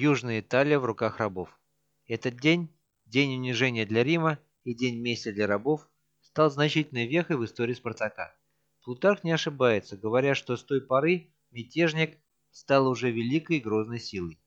Южная Италия в руках рабов. Этот день, день унижения для Рима и день мести для рабов, стал значительной вехой в истории Спартака. Плутарх не ошибается, говоря, что с той поры мятежник стал уже великой и грозной силой.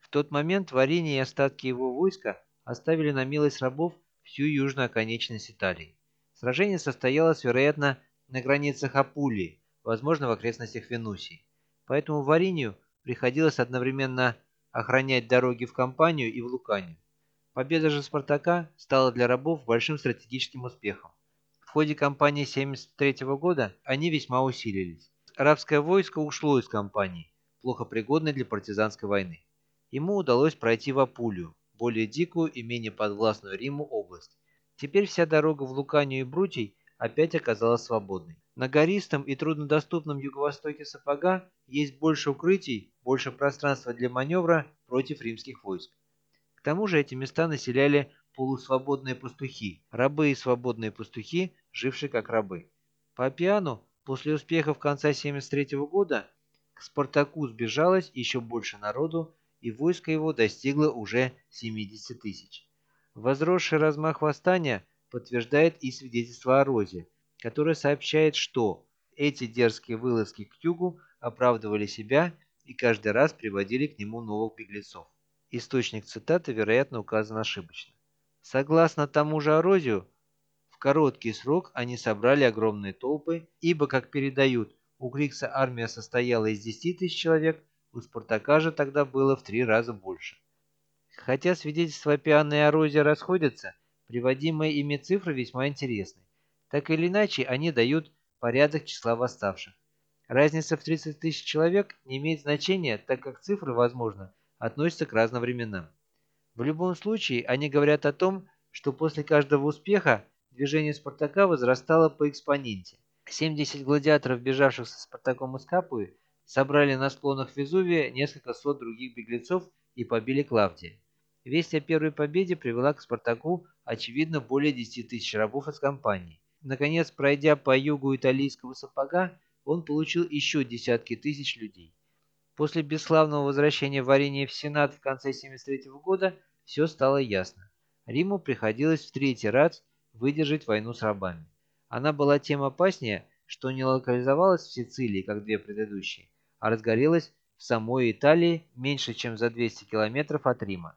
В тот момент Варини и остатки его войска оставили на милость рабов всю южную оконечность Италии. Сражение состоялось, вероятно, на границах Апулии, возможно, в окрестностях Венусии. Поэтому Варинию приходилось одновременно охранять дороги в Кампанию и в Луканию. Победа же Спартака стала для рабов большим стратегическим успехом. В ходе кампании 73 года они весьма усилились. Арабское войско ушло из кампании, плохо пригодной для партизанской войны. Ему удалось пройти в Апулию, более дикую и менее подвластную Риму область. Теперь вся дорога в Луканию и Брутий опять оказалась свободной. На гористом и труднодоступном юго-востоке Сапога есть больше укрытий, больше пространства для маневра против римских войск. К тому же эти места населяли полусвободные пастухи, рабы и свободные пастухи, жившие как рабы. По Апиану после успехов конца 73 года к Спартаку сбежалось еще больше народу, и войско его достигло уже 70 тысяч. Возросший размах восстания подтверждает и свидетельство о Розе, которое сообщает, что эти дерзкие вылазки к югу оправдывали себя и каждый раз приводили к нему новых беглецов. Источник цитаты, вероятно, указан ошибочно. Согласно тому же Орозию, в короткий срок они собрали огромные толпы, ибо, как передают, у Крикса армия состояла из 10 тысяч человек, у Спартака же тогда было в три раза больше. Хотя свидетельства Пианы и Орозия расходятся, приводимые ими цифры весьма интересны. Так или иначе, они дают порядок числа восставших. Разница в 30 тысяч человек не имеет значения, так как цифры, возможно, относятся к разным временам. В любом случае, они говорят о том, что после каждого успеха движение Спартака возрастало по экспоненте. 70 гладиаторов, бежавших со Спартаком из Капуи, собрали на склонах Везувия несколько сот других беглецов и побили Клавдия. Весть о первой победе привела к Спартаку, очевидно, более 10 тысяч рабов из компании. Наконец, пройдя по югу италийского сапога, он получил еще десятки тысяч людей. После бесславного возвращения Варения в Сенат в конце 73 года все стало ясно. Риму приходилось в третий раз выдержать войну с рабами. Она была тем опаснее, что не локализовалась в Сицилии, как две предыдущие, а разгорелась в самой Италии меньше, чем за 200 километров от Рима.